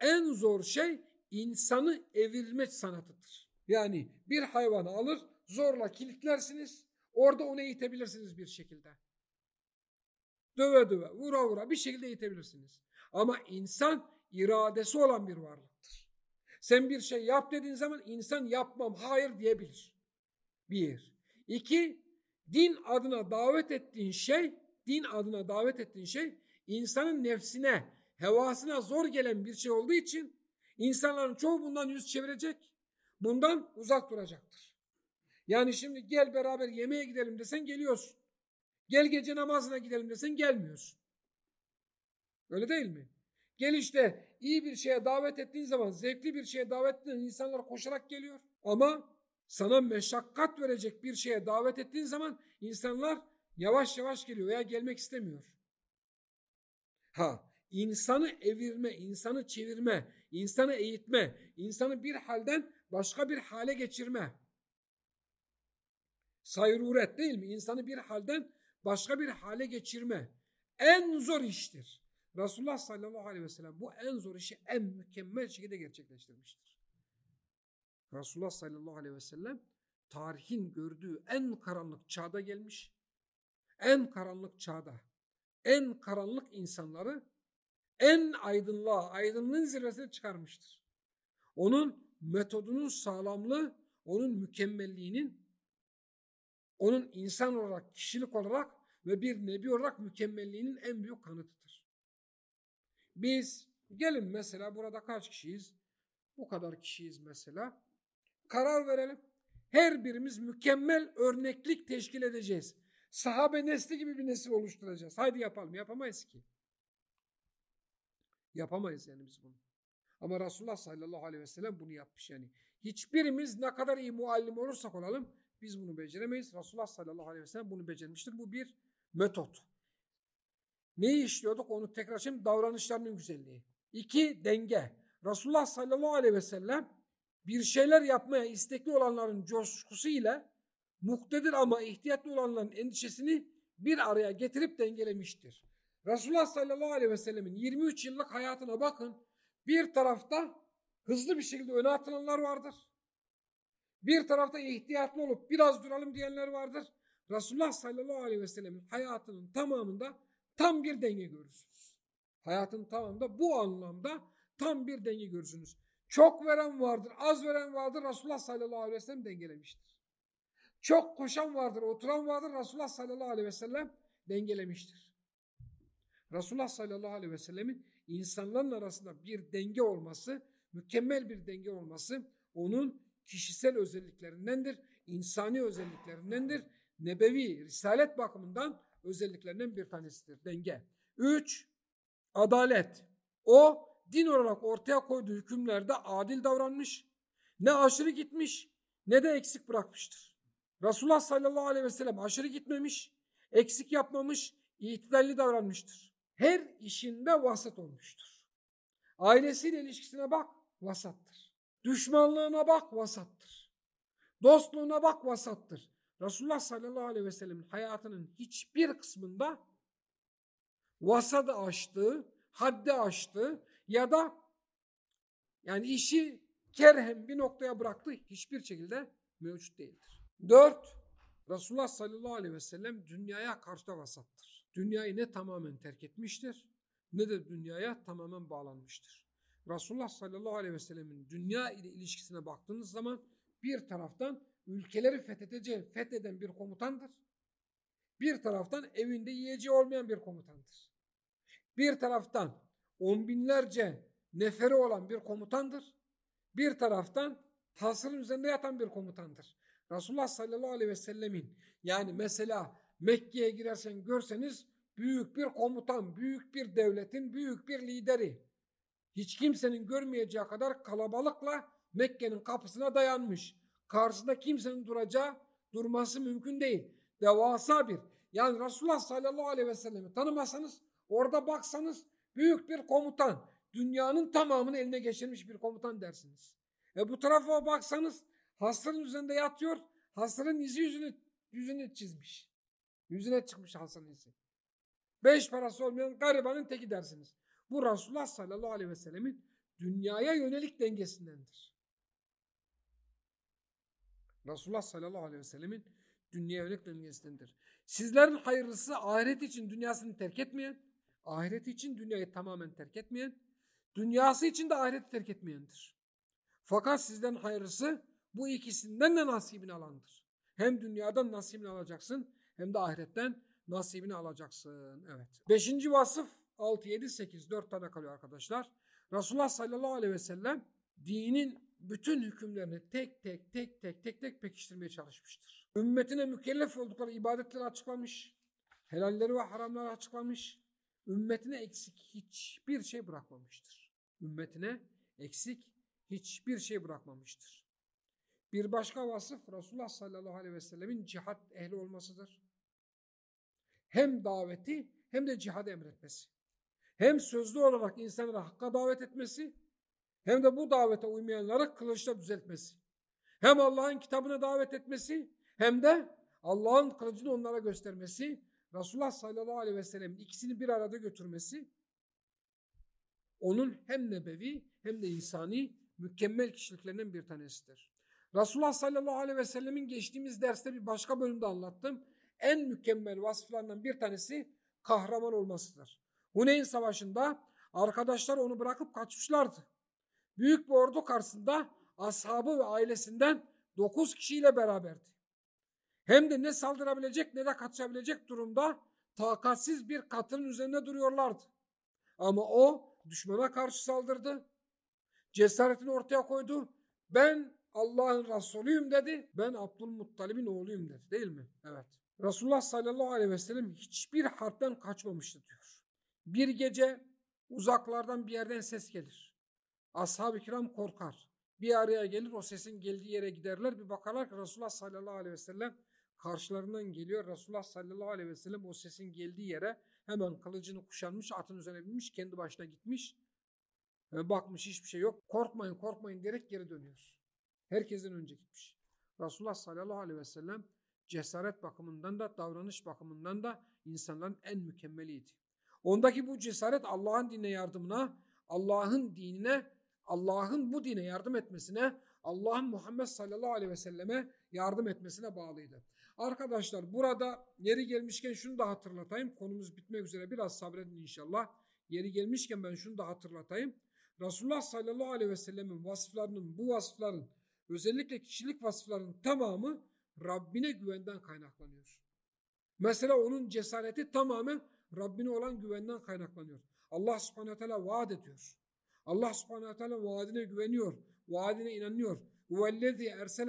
en zor şey insanı evirme sanatıdır. Yani bir hayvanı alır zorla kilitlersiniz. Orada onu eğitebilirsiniz bir şekilde. Döve döve, vura vura bir şekilde eğitebilirsiniz. Ama insan iradesi olan bir varlıktır. Sen bir şey yap dediğin zaman insan yapmam, hayır diyebilir. Bir. İki, din adına davet ettiğin şey, din adına davet ettiğin şey insanın nefsine, hevasına zor gelen bir şey olduğu için insanların çoğu bundan yüz çevirecek, bundan uzak duracaktır. Yani şimdi gel beraber yemeğe gidelim desen geliyorsun. Gel gece namazına gidelim desen gelmiyorsun. Öyle değil mi? Gel işte iyi bir şeye davet ettiğin zaman, zevkli bir şeye davet ettiğin insanlar koşarak geliyor. Ama sana meşakkat verecek bir şeye davet ettiğin zaman insanlar yavaş yavaş geliyor veya gelmek istemiyor. Ha, insanı evirme, insanı çevirme, insanı eğitme, insanı bir halden başka bir hale geçirme. Sayruret değil mi? İnsanı bir halden başka bir hale geçirme. En zor iştir. Resulullah sallallahu aleyhi ve sellem bu en zor işi en mükemmel şekilde gerçekleştirmiştir. Resulullah sallallahu aleyhi ve sellem tarihin gördüğü en karanlık çağda gelmiş. En karanlık çağda, en karanlık insanları en aydınlığa, aydınlığın zirvesine çıkarmıştır. Onun metodunun sağlamlığı, onun mükemmelliğinin, onun insan olarak, kişilik olarak ve bir nebi olarak mükemmelliğinin en büyük kanıtıdır. Biz gelin mesela burada kaç kişiyiz? Bu kadar kişiyiz mesela. Karar verelim. Her birimiz mükemmel örneklik teşkil edeceğiz. Sahabe nesli gibi bir nesil oluşturacağız. Haydi yapalım. Yapamayız ki. Yapamayız yani biz bunu. Ama Resulullah sallallahu aleyhi ve sellem bunu yapmış yani. Hiçbirimiz ne kadar iyi muallim olursak olalım biz bunu beceremeyiz. Resulullah sallallahu aleyhi ve sellem bunu becermiştir. Bu bir metot. Neyi işliyorduk onu tekrar şimdi davranışlarının güzelliği. İki denge. Resulullah sallallahu aleyhi ve sellem bir şeyler yapmaya istekli olanların coşkusu ile muktedir ama ihtiyatlı olanların endişesini bir araya getirip dengelemiştir. Resulullah sallallahu aleyhi ve sellemin 23 yıllık hayatına bakın. Bir tarafta hızlı bir şekilde öne atılanlar vardır. Bir tarafta ihtiyatlı olup biraz duralım diyenler vardır. Resulullah sallallahu aleyhi ve sellemin hayatının tamamında tam bir denge görürsünüz. Hayatın tamamında bu anlamda tam bir denge görürsünüz. Çok veren vardır, az veren vardır. Resulullah sallallahu aleyhi ve sellem dengelemiştir. Çok koşan vardır, oturan vardır. Resulullah sallallahu aleyhi ve sellem dengelemiştir. Resulullah sallallahu aleyhi ve sellemin insanların arasında bir denge olması, mükemmel bir denge olması onun kişisel özelliklerindendir, insani özelliklerindendir. Nebevi, risalet bakımından özelliklerinden bir tanesidir. Denge. Üç, adalet. O din olarak ortaya koyduğu hükümlerde adil davranmış, ne aşırı gitmiş ne de eksik bırakmıştır. Resulullah sallallahu aleyhi ve sellem aşırı gitmemiş, eksik yapmamış, itidalli davranmıştır. Her işinde vasat olmuştur. Ailesiyle ilişkisine bak, vasattır. Düşmanlığına bak, vasattır. Dostluğuna bak, vasattır. Resulullah sallallahu aleyhi ve sellemin hayatının hiçbir kısmında vasadı aştığı, haddi aştığı ya da yani işi kerhem bir noktaya bıraktığı hiçbir şekilde mevcut değildir. Dört, Resulullah sallallahu aleyhi ve sellem dünyaya karşı da vasattır. Dünyayı ne tamamen terk etmiştir ne de dünyaya tamamen bağlanmıştır. Resulullah sallallahu aleyhi ve sellemin dünya ile ilişkisine baktığınız zaman bir taraftan ülkeleri fethedeceği, fetheden bir komutandır. Bir taraftan evinde yiyeceği olmayan bir komutandır. Bir taraftan on binlerce neferi olan bir komutandır. Bir taraftan hasırın üzerinde yatan bir komutandır. Resulullah sallallahu aleyhi ve sellemin yani mesela Mekke'ye girersen görseniz büyük bir komutan, büyük bir devletin büyük bir lideri. Hiç kimsenin görmeyeceği kadar kalabalıkla Mekke'nin kapısına dayanmış. Karşısında kimsenin duracağı, durması mümkün değil. Devasa bir. Yani Resulullah sallallahu aleyhi ve sellemi tanımasanız, orada baksanız büyük bir komutan. Dünyanın tamamını eline geçirmiş bir komutan dersiniz. E bu tarafa baksanız hastanın üzerinde yatıyor. Hastanın izi yüzünü, yüzünü çizmiş. Yüzüne çıkmış hastanın izi. Beş parası olmayan garibanın teki dersiniz. Bu Resulullah sallallahu aleyhi ve sellemin dünyaya yönelik dengesindendir. Resulullah sallallahu aleyhi ve sellemin dünyaya yönelik dengesindendir. Sizlerin hayırlısı ahiret için dünyasını terk etmeyen, ahiret için dünyayı tamamen terk etmeyen, dünyası için de ahireti terk etmeyendir. Fakat sizden hayırlısı bu ikisinden de nasibini alandır. Hem dünyadan nasibini alacaksın hem de ahiretten nasibini alacaksın. Evet. Beşinci vasıf 6, 7, 8, 4 tane kalıyor arkadaşlar. Resulullah sallallahu aleyhi ve sellem dinin bütün hükümlerini tek tek tek tek tek tek pekiştirmeye çalışmıştır. Ümmetine mükellef oldukları ibadetleri açıklamış. Helalleri ve haramları açıklamış. Ümmetine eksik hiçbir şey bırakmamıştır. Ümmetine eksik hiçbir şey bırakmamıştır. Bir başka vasıf Resulullah sallallahu aleyhi ve sellemin cihat ehli olmasıdır. Hem daveti hem de cihad emretmesi. Hem sözlü olarak insanları hakka davet etmesi hem de bu davete uymayanları kılıçla düzeltmesi. Hem Allah'ın kitabına davet etmesi hem de Allah'ın kılıcını onlara göstermesi, Resulullah sallallahu aleyhi ve sellem ikisini bir arada götürmesi onun hem nebevi hem de insani mükemmel kişiliklerinden bir tanesidir. Resulullah sallallahu aleyhi ve sellemin geçtiğimiz derste bir başka bölümde anlattım. En mükemmel vasıflarından bir tanesi kahraman olmasıdır. Huneyn Savaşı'nda arkadaşlar onu bırakıp kaçmışlardı. Büyük bir ordu karşısında ashabı ve ailesinden 9 kişiyle beraberdi. Hem de ne saldırabilecek ne de kaçabilecek durumda takatsiz bir katının üzerinde duruyorlardı. Ama o düşmana karşı saldırdı. Cesaretini ortaya koydu. Ben Allah'ın Resulüyüm dedi. Ben Abdülmuttalib'in oğluyum dedi. Değil mi? Evet. Resulullah sallallahu aleyhi ve sellem hiçbir harpten kaçmamıştı diyor. Bir gece uzaklardan bir yerden ses gelir. Ashab-ı kiram korkar. Bir araya gelir o sesin geldiği yere giderler. Bir bakarlar ki Resulullah sallallahu aleyhi ve sellem karşılarından geliyor. Resulullah sallallahu aleyhi ve sellem o sesin geldiği yere hemen kılıcını kuşanmış, atın üzerine binmiş, kendi başına gitmiş. Bakmış hiçbir şey yok. Korkmayın korkmayın diyerek geri dönüyor. Herkesten önce gitmiş. Resulullah sallallahu aleyhi ve sellem cesaret bakımından da davranış bakımından da insanların en mükemmeliydi. Ondaki bu cesaret Allah'ın dinine yardımına, Allah'ın dinine, Allah'ın bu dine yardım etmesine, Allah'ın Muhammed sallallahu aleyhi ve selleme yardım etmesine bağlıydı. Arkadaşlar burada yeri gelmişken şunu da hatırlatayım. Konumuz bitmek üzere biraz sabredin inşallah. Yeri gelmişken ben şunu da hatırlatayım. Resulullah sallallahu aleyhi ve sellemin vasıflarının, bu vasıfların, özellikle kişilik vasıflarının tamamı Rabbine güvenden kaynaklanıyor. Mesela onun cesareti tamamen Rabbine olan güvenden kaynaklanıyor. Allah subhanahu teala vaat ediyor. Allah subhanahu teala vaadine güveniyor. Vaadine inanıyor.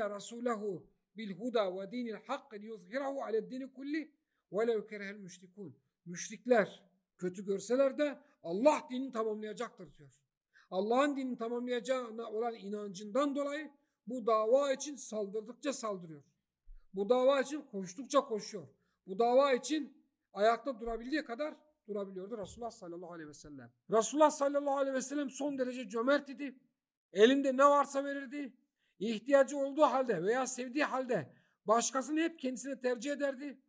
Rasulehu bil huda ve dinil hakk liyuzhirahu ale'd-dini kulli ve lev kerehel müşrikun. Müşrikler kötü görseler de Allah dinini tamamlayacaktır diyor. Allah'ın dinini tamamlayacağına olan inancından dolayı bu dava için saldırdıkça saldırıyor. Bu dava için koştukça koşuyor. Bu dava için ayakta durabildiği kadar durabiliyordu Resulullah sallallahu aleyhi ve sellem. Resulullah sallallahu aleyhi ve sellem son derece cömert idi. Elinde ne varsa verirdi. İhtiyacı olduğu halde veya sevdiği halde başkasını hep kendisine tercih ederdi.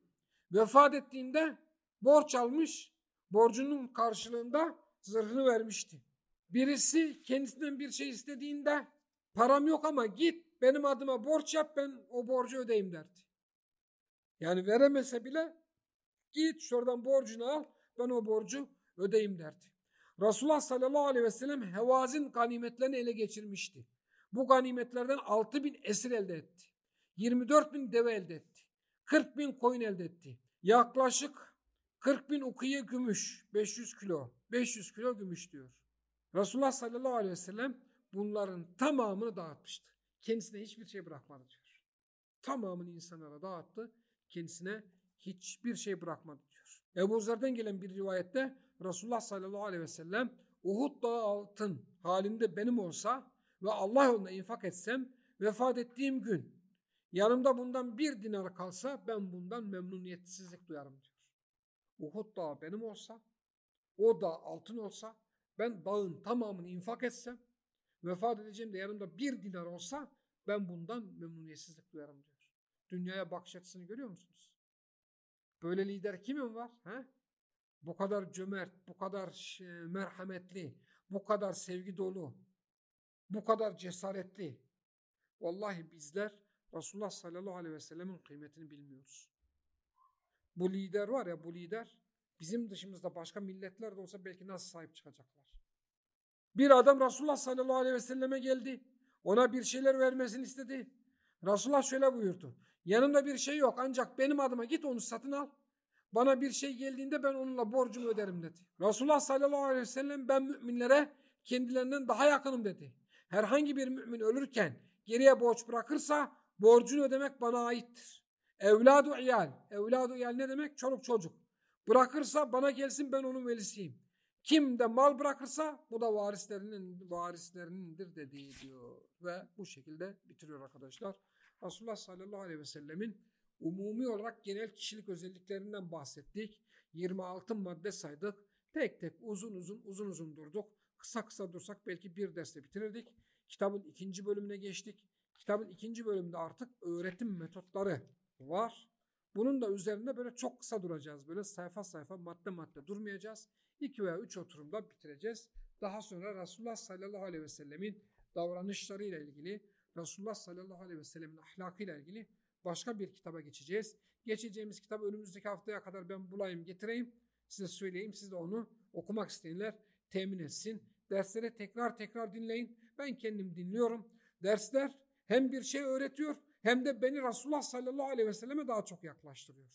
Vefat ettiğinde borç almış, borcunun karşılığında zırhını vermişti. Birisi kendisinden bir şey istediğinde param yok ama git benim adıma borç yap ben o borcu ödeyim derdi. Yani veremese bile git şuradan borcunu al ben o borcu ödeyim derdi. Resulullah sallallahu aleyhi ve sellem Hevazin ganimetlerini ele geçirmişti. Bu ganimetlerden 6 bin esir elde etti. 24 bin deve elde etti. 40 bin koyun elde etti. Yaklaşık 40 bin ukiye gümüş 500 kilo. 500 kilo gümüş diyor. Resulullah sallallahu aleyhi ve sellem bunların tamamını dağıtmıştı. Kendisine hiçbir şey bırakmadı diyor. Tamamını insanlara dağıttı. Kendisine hiçbir şey bırakmadı diyor. Ebu Zer'den gelen bir rivayette Resulullah sallallahu aleyhi ve sellem Uhud dağı altın halinde benim olsa ve Allah yolunda infak etsem vefat ettiğim gün yanımda bundan bir dinar kalsa ben bundan memnuniyetsizlik duyarım diyor. Uhud dağı benim olsa o da altın olsa ben dağın tamamını infak etsem vefat edeceğim de yanımda bir dinar olsa ben bundan memnuniyetsizlik duyarım diyor. Dünyaya bakış açısını görüyor musunuz? Böyle lider kimin var? He? Bu kadar cömert, bu kadar merhametli, bu kadar sevgi dolu, bu kadar cesaretli. Vallahi bizler Resulullah sallallahu aleyhi ve sellemin kıymetini bilmiyoruz. Bu lider var ya bu lider bizim dışımızda başka milletler de olsa belki nasıl sahip çıkacaklar. Bir adam Resulullah sallallahu aleyhi ve selleme geldi. Ona bir şeyler vermesini istedi. Resulullah şöyle buyurdu. Yanımda bir şey yok ancak benim adıma git onu satın al. Bana bir şey geldiğinde ben onunla borcumu öderim dedi. Resulullah sallallahu aleyhi ve sellem ben müminlere kendilerinden daha yakınım dedi. Herhangi bir mümin ölürken geriye borç bırakırsa borcunu ödemek bana aittir. Evladu iyal. Evladu iyal ne demek? Çoluk çocuk. Bırakırsa bana gelsin ben onun velisiyim. Kim de mal bırakırsa bu da varislerinin varislerinindir dediği diyor. Ve bu şekilde bitiriyor arkadaşlar. Resulullah sallallahu aleyhi ve sellemin umumi olarak genel kişilik özelliklerinden bahsettik. 26 madde saydık. Tek tek uzun uzun uzun uzun durduk. Kısa kısa dursak belki bir derste bitirirdik. Kitabın ikinci bölümüne geçtik. Kitabın ikinci bölümünde artık öğretim metotları var. Bunun da üzerinde böyle çok kısa duracağız. Böyle sayfa sayfa madde madde durmayacağız. 2 veya 3 oturumda bitireceğiz. Daha sonra Resulullah sallallahu aleyhi ve sellemin davranışlarıyla ilgili, Resulullah sallallahu aleyhi ve sellemin ahlakıyla ilgili başka bir kitaba geçeceğiz. Geçeceğimiz kitap önümüzdeki haftaya kadar ben bulayım getireyim. Size söyleyeyim. Siz de onu okumak isteyenler temin etsin. Dersleri tekrar tekrar dinleyin. Ben kendim dinliyorum. Dersler hem bir şey öğretiyor hem de beni Resulullah sallallahu aleyhi ve selleme daha çok yaklaştırıyor.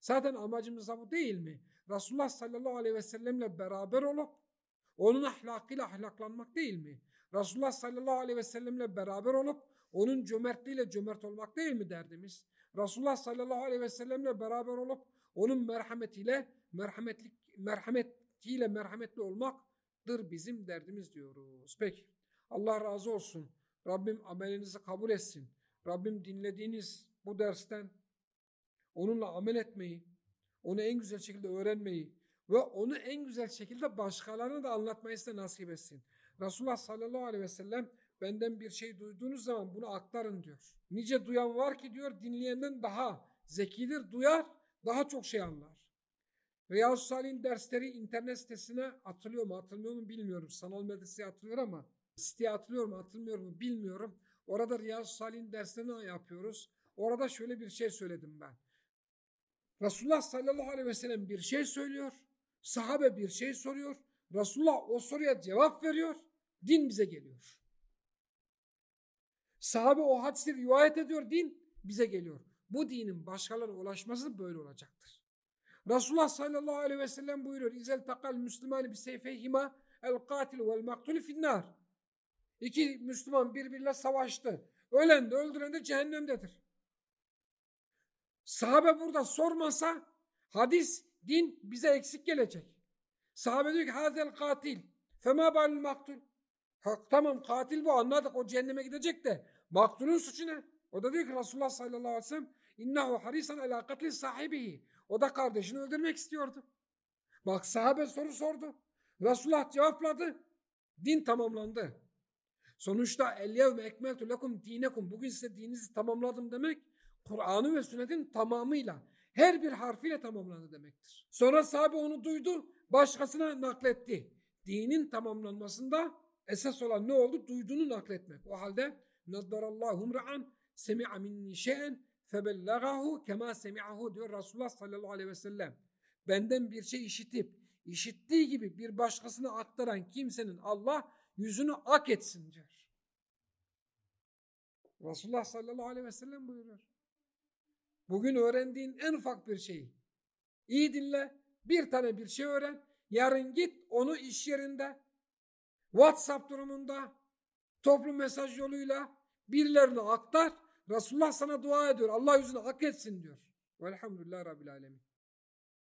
Zaten amacımız da bu değil mi? Resulullah sallallahu aleyhi ve sellemle beraber olup onun ahlakıyla ahlaklanmak değil mi? Resulullah sallallahu aleyhi ve sellemle beraber olup onun cömertliğiyle cömert olmak değil mi derdimiz? Resulullah sallallahu aleyhi ve sellemle beraber olup onun merhametiyle merhametlik merhametiyle merhametli olmaktır bizim derdimiz diyoruz. Peki Allah razı olsun. Rabbim amelinizi kabul etsin. Rabbim dinlediğiniz bu dersten onunla amel etmeyi, onu en güzel şekilde öğrenmeyi ve onu en güzel şekilde başkalarına da anlatmayı size nasip etsin. Resulullah sallallahu aleyhi ve sellem benden bir şey duyduğunuz zaman bunu aktarın diyor. Nice duyan var ki diyor dinleyenden daha zekidir, duyar, daha çok şey anlar. Riyaz Salih'in dersleri internet sitesine atılıyor mu atılmıyor mu bilmiyorum. Sanal medyasına atılıyor ama siteye atılıyor mu atılmıyor mu bilmiyorum. Orada Riyaz Salih'in derslerini yapıyoruz. Orada şöyle bir şey söyledim ben. Resulullah sallallahu aleyhi ve sellem bir şey söylüyor. Sahabe bir şey soruyor. Resulullah o soruya cevap veriyor. Din bize geliyor. Sahabe o hadisi rivayet ediyor. Din bize geliyor. Bu dinin başkalarına ulaşması böyle olacaktır. Resulullah sallallahu aleyhi ve sellem buyuruyor. İzel takal müslümani bi seyfeyhima el katil vel maktulü finnar. İki Müslüman birbiriyle savaştı. Ölen de öldüren de cehennemdedir. Sahabe burada sormasa hadis, din bize eksik gelecek. Sahabe diyor ki hazel katil. Fema balil maktul. Ha, tamam katil bu anladık o cehenneme gidecek de maktulun suçu ne? O da diyor ki Resulullah sallallahu aleyhi ve sellem innehu harisan ala katil sahibihi. O da kardeşini öldürmek istiyordu. Bak sahabe soru sordu. Resulullah cevapladı. Din tamamlandı. Sonuçta el yevme ekmeltu lekum dinekum. Bugün size dininizi tamamladım demek Kur'an'ı ve sünnetin tamamıyla her bir harfiyle tamamlandı demektir. Sonra sahabe onu duydu, başkasına nakletti. Dinin tamamlanmasında esas olan ne oldu? Duyduğunu nakletmek. O halde naddarallahu ra'an semi'a minni şey'en febellagahu kema semi'ahu diyor Resulullah sallallahu aleyhi ve sellem. Benden bir şey işitip işittiği gibi bir başkasına aktaran kimsenin Allah yüzünü ak etsin diyor. Resulullah sallallahu aleyhi ve sellem buyuruyor. Bugün öğrendiğin en ufak bir şeyi iyi dinle, bir tane bir şey öğren. Yarın git onu iş yerinde, WhatsApp durumunda, toplum mesaj yoluyla birilerine aktar. Resulullah sana dua ediyor. Allah yüzünü hak etsin diyor. Velhamdülillah Rabbil Alemin.